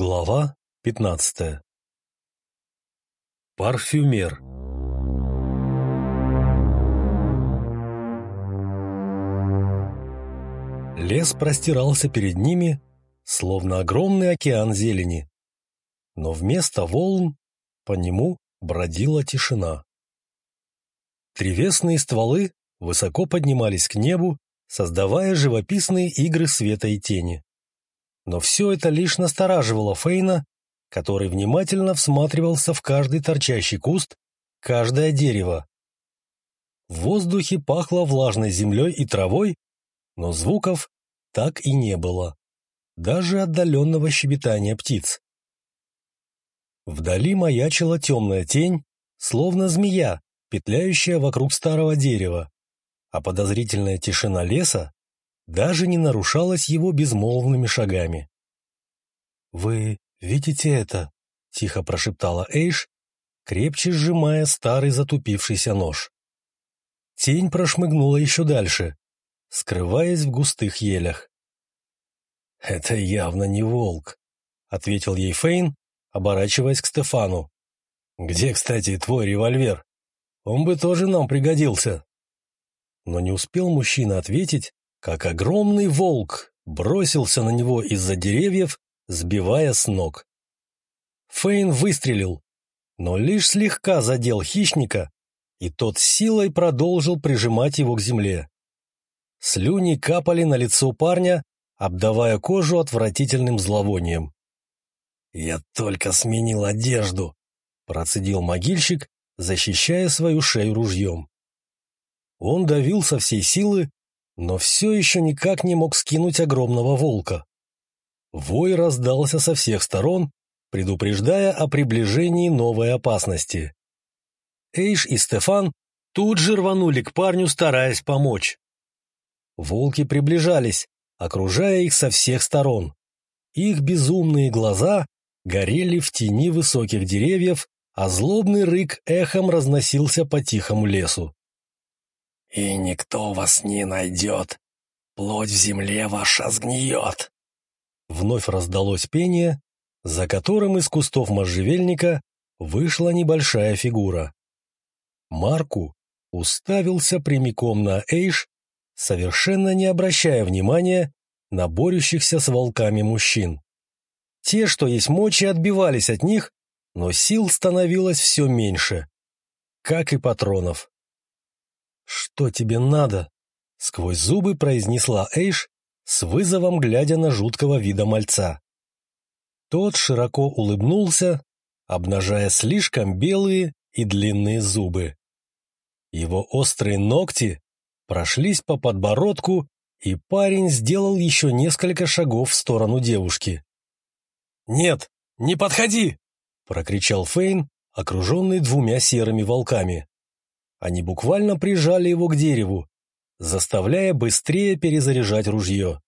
Глава пятнадцатая Парфюмер Лес простирался перед ними, словно огромный океан зелени. Но вместо волн по нему бродила тишина. Древесные стволы высоко поднимались к небу, создавая живописные игры света и тени. Но все это лишь настораживало Фейна, который внимательно всматривался в каждый торчащий куст, каждое дерево. В воздухе пахло влажной землей и травой, но звуков так и не было, даже отдаленного щебетания птиц. Вдали маячила темная тень, словно змея, петляющая вокруг старого дерева, а подозрительная тишина леса даже не нарушалась его безмолвными шагами. «Вы видите это?» — тихо прошептала Эйш, крепче сжимая старый затупившийся нож. Тень прошмыгнула еще дальше, скрываясь в густых елях. «Это явно не волк», — ответил ей Фейн, оборачиваясь к Стефану. «Где, кстати, твой револьвер? Он бы тоже нам пригодился». Но не успел мужчина ответить, как огромный волк бросился на него из-за деревьев, сбивая с ног. Фейн выстрелил, но лишь слегка задел хищника, и тот силой продолжил прижимать его к земле. Слюни капали на лицо парня, обдавая кожу отвратительным зловонием. «Я только сменил одежду», — процедил могильщик, защищая свою шею ружьем. Он давил со всей силы, но все еще никак не мог скинуть огромного волка. Вой раздался со всех сторон, предупреждая о приближении новой опасности. Эйш и Стефан тут же рванули к парню, стараясь помочь. Волки приближались, окружая их со всех сторон. Их безумные глаза горели в тени высоких деревьев, а злобный рык эхом разносился по тихому лесу. «И никто вас не найдет. Плоть в земле ваша сгниет». Вновь раздалось пение, за которым из кустов можжевельника вышла небольшая фигура. Марку уставился прямиком на Эйш, совершенно не обращая внимания на борющихся с волками мужчин. Те, что есть мочи, отбивались от них, но сил становилось все меньше, как и патронов. «Что тебе надо?» — сквозь зубы произнесла Эйш, с вызовом глядя на жуткого вида мальца. Тот широко улыбнулся, обнажая слишком белые и длинные зубы. Его острые ногти прошлись по подбородку, и парень сделал еще несколько шагов в сторону девушки. «Нет, не подходи!» — прокричал Фейн, окруженный двумя серыми волками. Они буквально прижали его к дереву, заставляя быстрее перезаряжать ружье.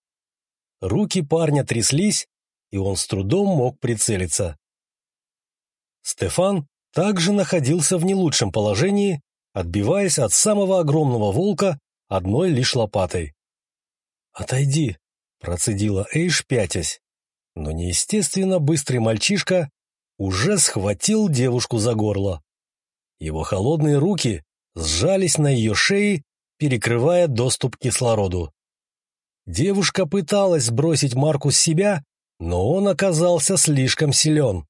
Руки парня тряслись, и он с трудом мог прицелиться. Стефан также находился в не лучшем положении, отбиваясь от самого огромного волка одной лишь лопатой. «Отойди», — процедила Эйш, пятясь. Но неестественно быстрый мальчишка уже схватил девушку за горло. Его холодные руки сжались на ее шее, перекрывая доступ к кислороду. Девушка пыталась сбросить Марку с себя, но он оказался слишком силен.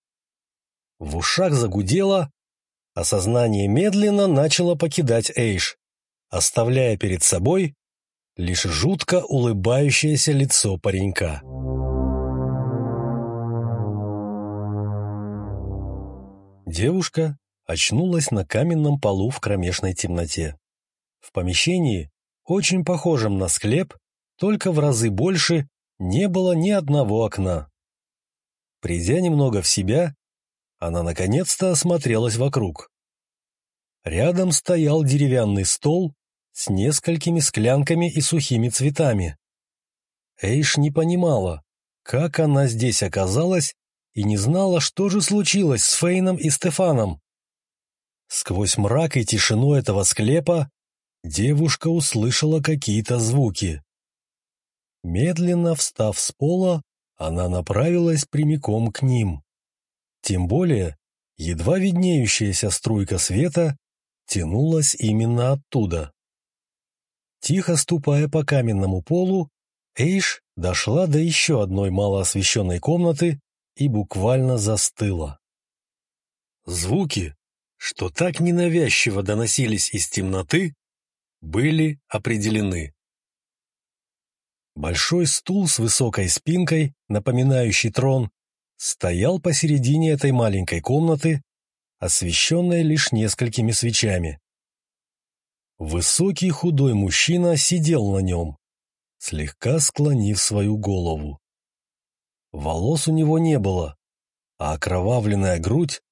В ушах загудело, а сознание медленно начало покидать Эйш, оставляя перед собой лишь жутко улыбающееся лицо паренька. Девушка очнулась на каменном полу в кромешной темноте. В помещении, очень похожем на склеп, только в разы больше, не было ни одного окна. Придя немного в себя, она наконец-то осмотрелась вокруг. Рядом стоял деревянный стол с несколькими склянками и сухими цветами. Эйш не понимала, как она здесь оказалась, и не знала, что же случилось с Фейном и Стефаном. Сквозь мрак и тишину этого склепа девушка услышала какие-то звуки. Медленно встав с пола, она направилась прямиком к ним. Тем более, едва виднеющаяся струйка света тянулась именно оттуда. Тихо ступая по каменному полу, Эйш дошла до еще одной малоосвещенной комнаты и буквально застыла. Звуки, что так ненавязчиво доносились из темноты, были определены. Большой стул с высокой спинкой, напоминающий трон, стоял посередине этой маленькой комнаты, освещенной лишь несколькими свечами. Высокий худой мужчина сидел на нем, слегка склонив свою голову. Волос у него не было, а окровавленная грудь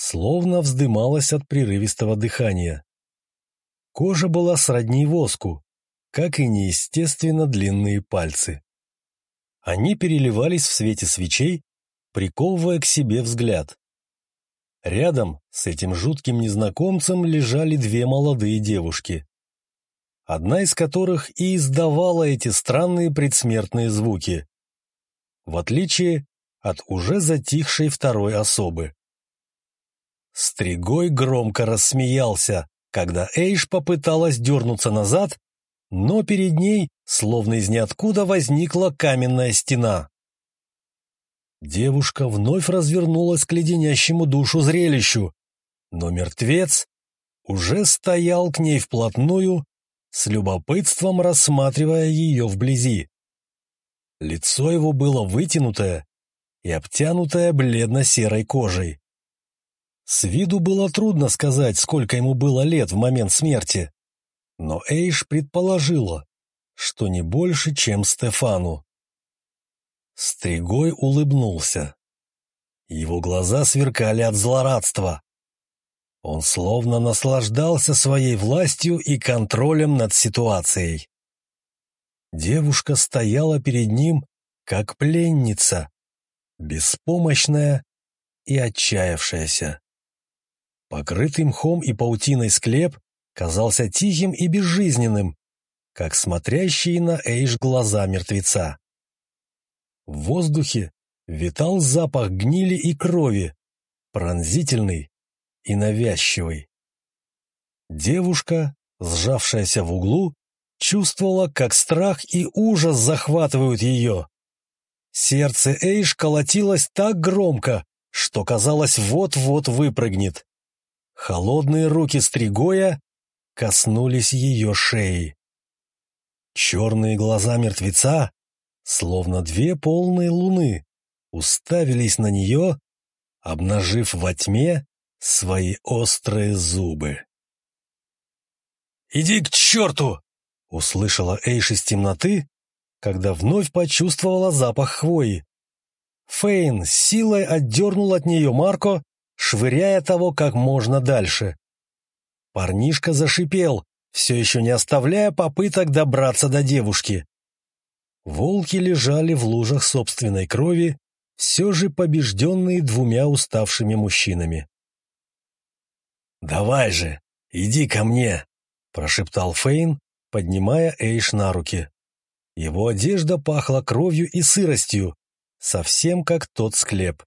словно вздымалась от прерывистого дыхания. Кожа была сродни воску, как и неестественно длинные пальцы. Они переливались в свете свечей, приковывая к себе взгляд. Рядом с этим жутким незнакомцем лежали две молодые девушки, одна из которых и издавала эти странные предсмертные звуки, в отличие от уже затихшей второй особы. Стригой громко рассмеялся, когда Эйш попыталась дернуться назад, но перед ней, словно из ниоткуда, возникла каменная стена. Девушка вновь развернулась к леденящему душу зрелищу, но мертвец уже стоял к ней вплотную, с любопытством рассматривая ее вблизи. Лицо его было вытянутое и обтянутое бледно-серой кожей. С виду было трудно сказать, сколько ему было лет в момент смерти, но Эйш предположила, что не больше, чем Стефану. Стригой улыбнулся. Его глаза сверкали от злорадства. Он словно наслаждался своей властью и контролем над ситуацией. Девушка стояла перед ним, как пленница, беспомощная и отчаявшаяся. Покрытый мхом и паутиной склеп казался тихим и безжизненным, как смотрящие на Эйш глаза мертвеца. В воздухе витал запах гнили и крови, пронзительный и навязчивый. Девушка, сжавшаяся в углу, чувствовала, как страх и ужас захватывают ее. Сердце Эйш колотилось так громко, что казалось вот-вот выпрыгнет. Холодные руки Стригоя коснулись ее шеи. Черные глаза мертвеца, словно две полные луны, уставились на нее, обнажив во тьме свои острые зубы. «Иди к черту!» — услышала Эйш из темноты, когда вновь почувствовала запах хвои. Фейн силой отдернул от нее Марко, швыряя того как можно дальше. Парнишка зашипел, все еще не оставляя попыток добраться до девушки. Волки лежали в лужах собственной крови, все же побежденные двумя уставшими мужчинами. «Давай же, иди ко мне!» — прошептал Фейн, поднимая Эйш на руки. Его одежда пахла кровью и сыростью, совсем как тот склеп.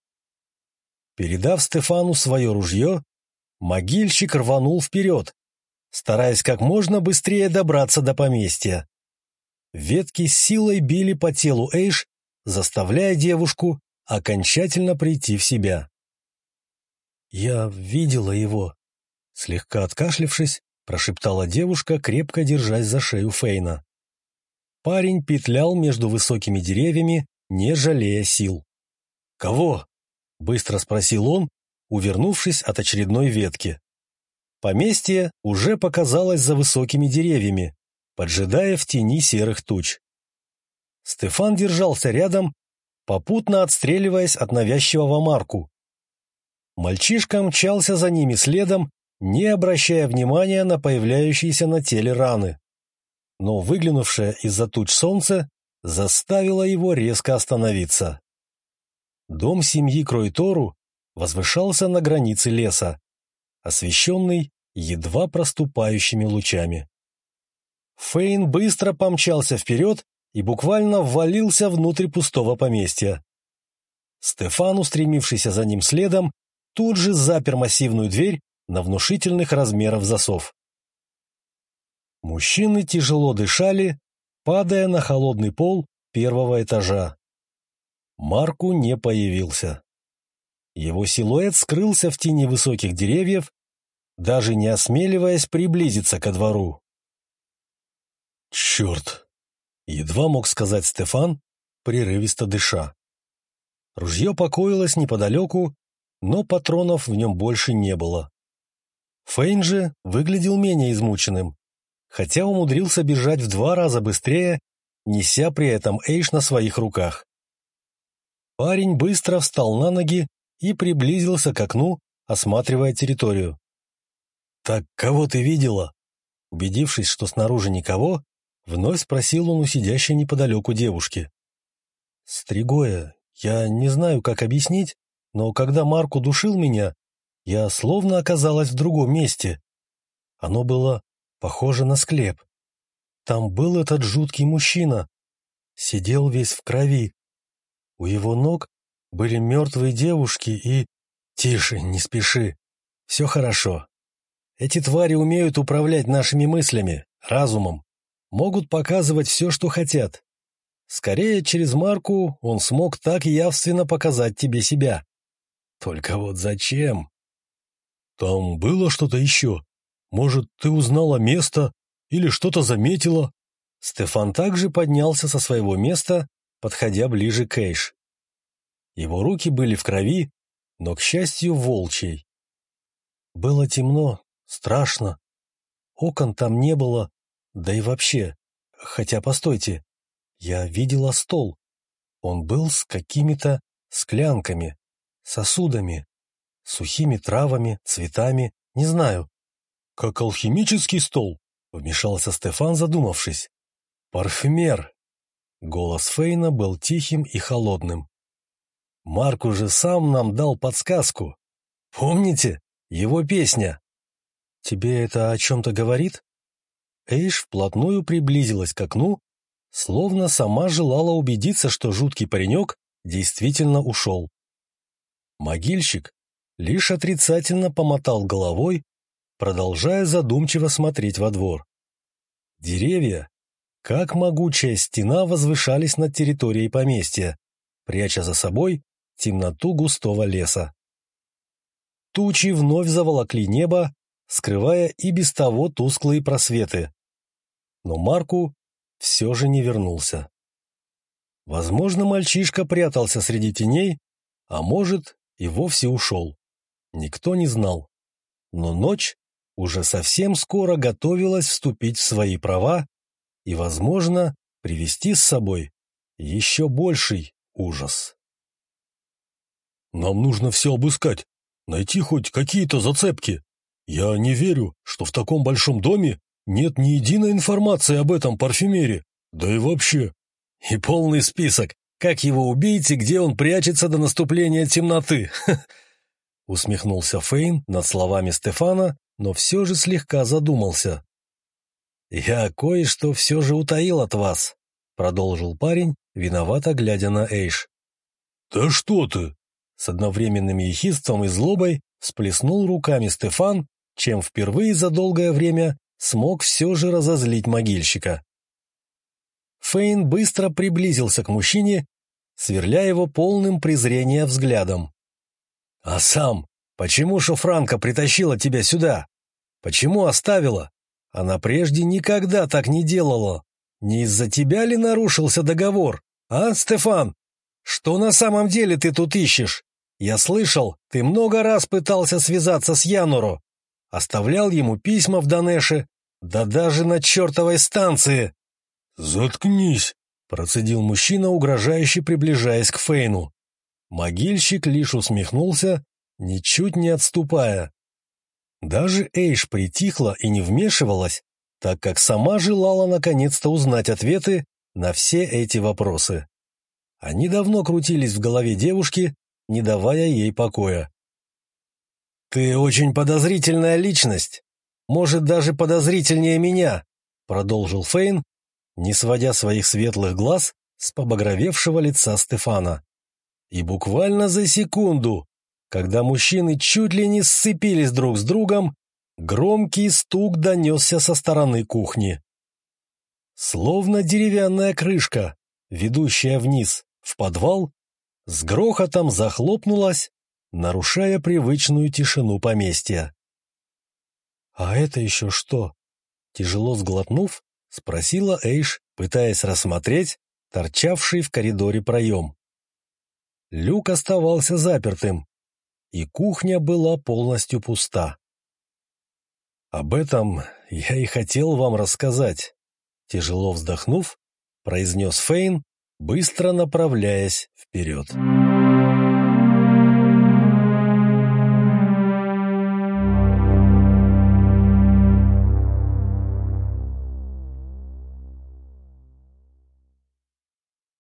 Передав Стефану свое ружье, могильщик рванул вперед, стараясь как можно быстрее добраться до поместья. Ветки с силой били по телу Эйш, заставляя девушку окончательно прийти в себя. «Я видела его», — слегка откашлившись, прошептала девушка, крепко держась за шею Фейна. Парень петлял между высокими деревьями, не жалея сил. «Кого?» — быстро спросил он, увернувшись от очередной ветки. Поместье уже показалось за высокими деревьями, поджидая в тени серых туч. Стефан держался рядом, попутно отстреливаясь от навязчивого Марку. Мальчишка мчался за ними следом, не обращая внимания на появляющиеся на теле раны. Но выглянувшее из-за туч солнце заставило его резко остановиться. Дом семьи Кройтору возвышался на границе леса, освещенный едва проступающими лучами. Фейн быстро помчался вперед, и буквально ввалился внутрь пустого поместья. Стефан, устремившийся за ним следом, тут же запер массивную дверь на внушительных размеров засов. Мужчины тяжело дышали, падая на холодный пол первого этажа. Марку не появился. Его силуэт скрылся в тени высоких деревьев, даже не осмеливаясь приблизиться ко двору. «Черт!» — едва мог сказать Стефан, прерывисто дыша. Ружье покоилось неподалеку, но патронов в нем больше не было. Фейн же выглядел менее измученным, хотя умудрился бежать в два раза быстрее, неся при этом Эйш на своих руках. Парень быстро встал на ноги и приблизился к окну, осматривая территорию. «Так кого ты видела?» Убедившись, что снаружи никого, вновь спросил он у сидящей неподалеку девушки. «Стригоя, я не знаю, как объяснить, но когда Марку душил меня, я словно оказалась в другом месте. Оно было похоже на склеп. Там был этот жуткий мужчина. Сидел весь в крови. У его ног были мертвые девушки и... Тише, не спеши. Все хорошо. Эти твари умеют управлять нашими мыслями, разумом. Могут показывать все, что хотят. Скорее, через Марку он смог так явственно показать тебе себя. Только вот зачем? Там было что-то еще? Может, ты узнала место или что-то заметила? Стефан также поднялся со своего места, подходя ближе к Эйш. Его руки были в крови, но, к счастью, волчьей. Было темно, страшно. Окон там не было, да и вообще. Хотя, постойте, я видела стол. Он был с какими-то склянками, сосудами, сухими травами, цветами, не знаю. Как алхимический стол, вмешался Стефан, задумавшись. Парфюмер. Голос Фейна был тихим и холодным. Марк уже сам нам дал подсказку. Помните? Его песня. Тебе это о чем-то говорит? Эйш вплотную приблизилась к окну словно сама желала убедиться, что жуткий паренек действительно ушел. Могильщик лишь отрицательно помотал головой, продолжая задумчиво смотреть во двор. Деревья, как могучая стена, возвышались над территорией поместья, пряча за собой темноту густого леса. Тучи вновь заволокли небо, скрывая и без того тусклые просветы. Но Марку все же не вернулся. Возможно, мальчишка прятался среди теней, а может, и вовсе ушел. Никто не знал. Но ночь уже совсем скоро готовилась вступить в свои права и, возможно, привести с собой еще больший ужас. «Нам нужно все обыскать, найти хоть какие-то зацепки. Я не верю, что в таком большом доме нет ни единой информации об этом парфюмере, да и вообще. И полный список, как его убить и где он прячется до наступления темноты. Усмехнулся Фейн над словами Стефана, но все же слегка задумался. «Я кое-что все же утаил от вас», — продолжил парень, виновато глядя на Эйш. «Да что ты!» С одновременным ехидством и злобой всплеснул руками Стефан, чем впервые за долгое время смог все же разозлить могильщика. Фейн быстро приблизился к мужчине, сверля его полным презрения взглядом. «А сам, почему Шофранка притащила тебя сюда? Почему оставила? Она прежде никогда так не делала. Не из-за тебя ли нарушился договор, а, Стефан? Что на самом деле ты тут ищешь? Я слышал, ты много раз пытался связаться с Януро, оставлял ему письма в Данеше, да даже на чертовой станции. «Заткнись!» — процедил мужчина, угрожающе приближаясь к Фейну. Могильщик лишь усмехнулся, ничуть не отступая. Даже Эйш притихла и не вмешивалась, так как сама желала наконец-то узнать ответы на все эти вопросы. Они давно крутились в голове девушки, не давая ей покоя. «Ты очень подозрительная личность, может, даже подозрительнее меня», — продолжил Фейн, не сводя своих светлых глаз с побагровевшего лица Стефана. И буквально за секунду, когда мужчины чуть ли не сцепились друг с другом, громкий стук донесся со стороны кухни. Словно деревянная крышка, ведущая вниз, в подвал, с грохотом захлопнулась, нарушая привычную тишину поместья. «А это еще что?» Тяжело сглотнув, спросила Эйш, пытаясь рассмотреть торчавший в коридоре проем. Люк оставался запертым, и кухня была полностью пуста. «Об этом я и хотел вам рассказать», — тяжело вздохнув, произнес Фейн, быстро направляясь вперед.